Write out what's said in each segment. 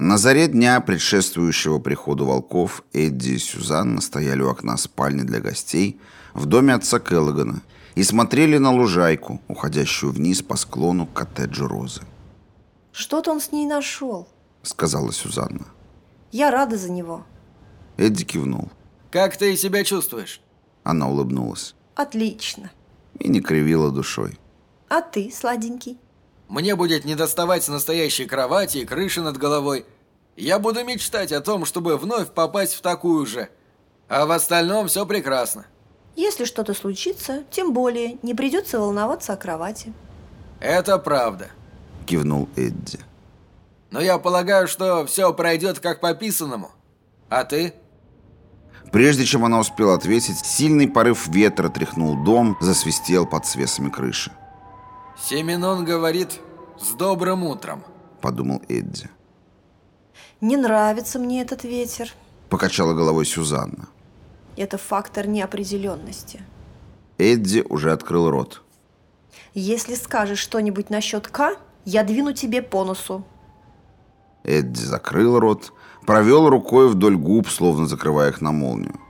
На заре дня, предшествующего приходу волков, Эдди и Сюзанна стояли у окна спальни для гостей в доме отца Келлогана и смотрели на лужайку, уходящую вниз по склону к коттеджу Розы. Что-то он с ней нашел. Сказала Сюзанна. Я рада за него. Эдди кивнул. Как ты себя чувствуешь? Она улыбнулась Отлично. и не кривила душой. А ты, сладенький? Мне будет недоставать настоящей кровати и крыши над головой. Я буду мечтать о том, чтобы вновь попасть в такую же. А в остальном все прекрасно. Если что-то случится, тем более не придется волноваться о кровати. Это правда. Кивнул Эдди. Но я полагаю, что все пройдет как по писанному. А ты? Прежде чем она успела ответить, сильный порыв ветра тряхнул дом, засвистел под свесами крыши. Семенон говорит «С добрым утром». Подумал Эдди. Не нравится мне этот ветер. Покачала головой Сюзанна. Это фактор неопределенности. Эдди уже открыл рот. Если скажешь что-нибудь насчет К, я двину тебе по носу. Эдди закрыл рот, провел рукой вдоль губ, словно закрывая их на молнию.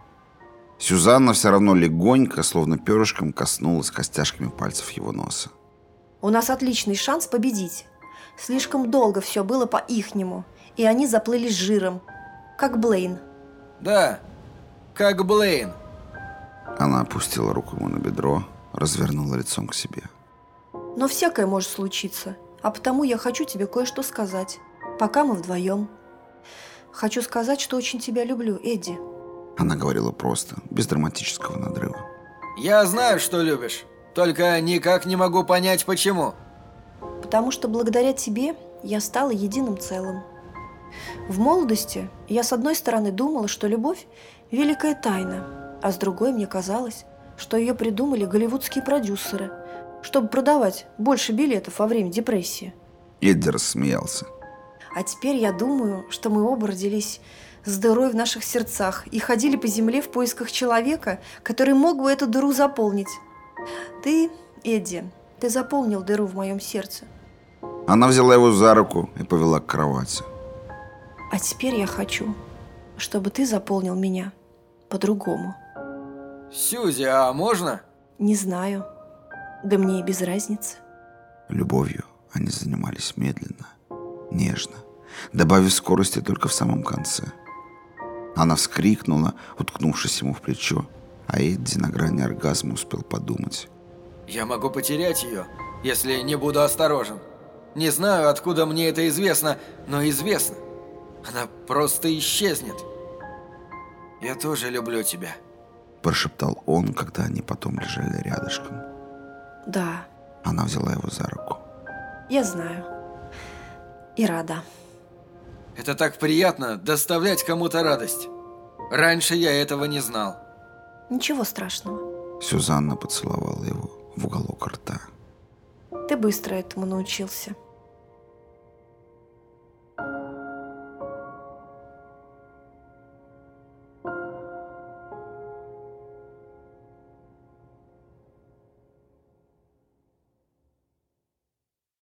Сюзанна все равно легонько, словно перышком, коснулась костяшками пальцев его носа. У нас отличный шанс победить. Слишком долго все было по-ихнему, и они заплыли с жиром. Как Блейн. Да, как Блейн. Она опустила руку ему на бедро, развернула лицом к себе. Но всякое может случиться, а потому я хочу тебе кое-что сказать, пока мы вдвоем. Хочу сказать, что очень тебя люблю, Эдди. Она говорила просто, без драматического надрыва. Я знаю, что любишь. Только никак не могу понять, почему. Потому что благодаря тебе я стала единым целым. В молодости я с одной стороны думала, что любовь – великая тайна, а с другой мне казалось, что ее придумали голливудские продюсеры, чтобы продавать больше билетов во время депрессии. Эдди рассмеялся. А теперь я думаю, что мы оба родились с дырой в наших сердцах и ходили по земле в поисках человека, который мог бы эту дыру заполнить. Ты, Эдди, ты заполнил дыру в моем сердце. Она взяла его за руку и повела к кровати. А теперь я хочу, чтобы ты заполнил меня по-другому. Сюзи, а можно? Не знаю. Да мне и без разницы. Любовью они занимались медленно, нежно, добавив скорости только в самом конце. Она вскрикнула, уткнувшись ему в плечо, а Эдди на грани оргазма успел подумать. Я могу потерять ее, если не буду осторожен. Не знаю, откуда мне это известно, но известно. Она просто исчезнет. Я тоже люблю тебя. Прошептал он, когда они потом лежали рядышком. Да, Она взяла его за руку. я знаю. И рада. Это так приятно доставлять кому-то радость. Раньше я этого не знал. Ничего страшного. Сюзанна поцеловала его в уголок рта. Ты быстро этому научился.